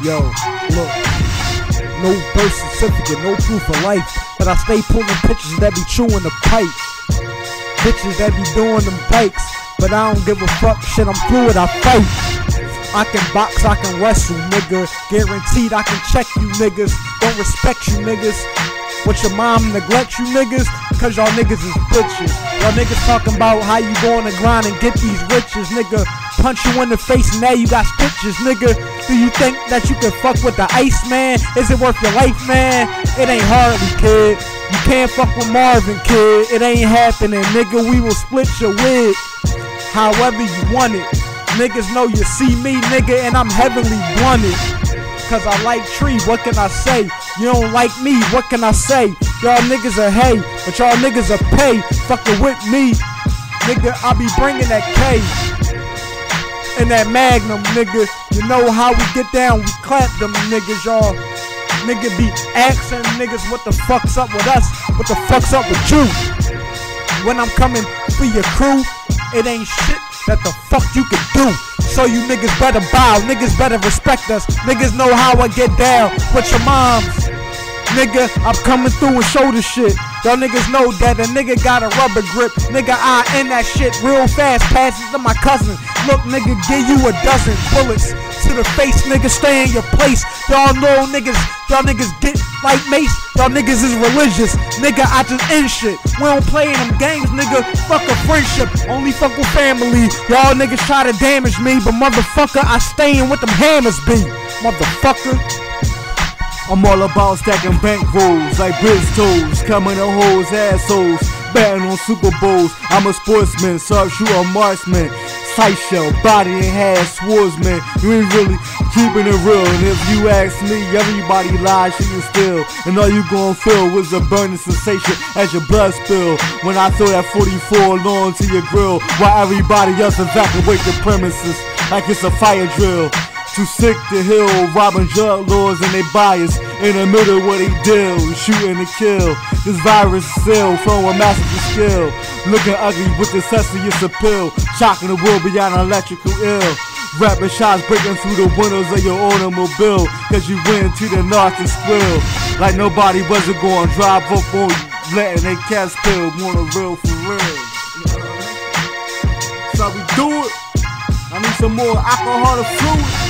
Yo, look. No birth certificate, no proof of life. But I stay pulling pictures that be chewing the pipe. Bitches that be doing them bikes. But I don't give a fuck, shit, I'm fluid, I fight. I can box, I can wrestle, nigga. Guaranteed I can check you niggas. Don't respect you niggas. What your mom neglect you niggas? Cause y'all niggas is bitches. Y'all niggas talking about how you go on the grind and get these riches, nigga. Punch you in the face and now you got stitches, nigga. Do you think that you can fuck with the Iceman? Is it worth your life, man? It ain't Harley, kid. You can't fuck with Marvin, kid. It ain't happening, nigga. We will split your wig. However you want it. Niggas know you see me, nigga, and I'm heavily blunted. Cause I like tree, what can I say? You don't like me, what can I say? Y'all niggas are hay, but y'all niggas are pay. Fuckin' with me, nigga, I be bringing that K. And that Magnum, nigga. You know how we get down, we clap them niggas, y'all. Nigga be asking niggas what the fuck's up with us, what the fuck's up with you. When I'm coming for your crew, it ain't shit that the fuck you can do. So you niggas better bow, niggas better respect us. Niggas know how I get down with your moms. Nigga, I'm coming through and show the shit. Y'all niggas know that a nigga got a rubber grip. Nigga, I end that shit real fast. Passes to my cousin. Look, nigga, give you a dozen bullets to the face. Nigga, stay in your place. Y'all know niggas, y'all niggas get like mace. Y'all niggas is religious. Nigga, I just end shit. We don't play in them games, nigga. Fuck a friendship. Only fuck with family. Y'all niggas try to damage me, but motherfucker, I stay in with them hammers be. Motherfucker. I'm all about stacking bank rolls like toes, coming to hoes, assholes, batting on Super Bowls. I'm a sportsman, sharpshooter, marksman, sight shell, body and half swordsman. You ain't really keeping it real, and if you ask me, everybody lies, she is still, and all you gon' feel was a burning sensation as your blood spill. When I throw that 44 long to your grill, while everybody else evacuate the premises like it's a fire drill. Too sick to heal, robbing drug lords and they bias. In the middle where they deal, shooting to kill. This virus is ill, from a massive skill. Looking ugly with the celsius appeal. Shocking the world beyond electrical ill. Rapping shots breaking through the windows of your automobile. Cause you went to the north and squill. Like nobody wasn't going drive up on you. Letting they cats spill, want a real for real. That's how we do it. I need some more alcohol to fluid.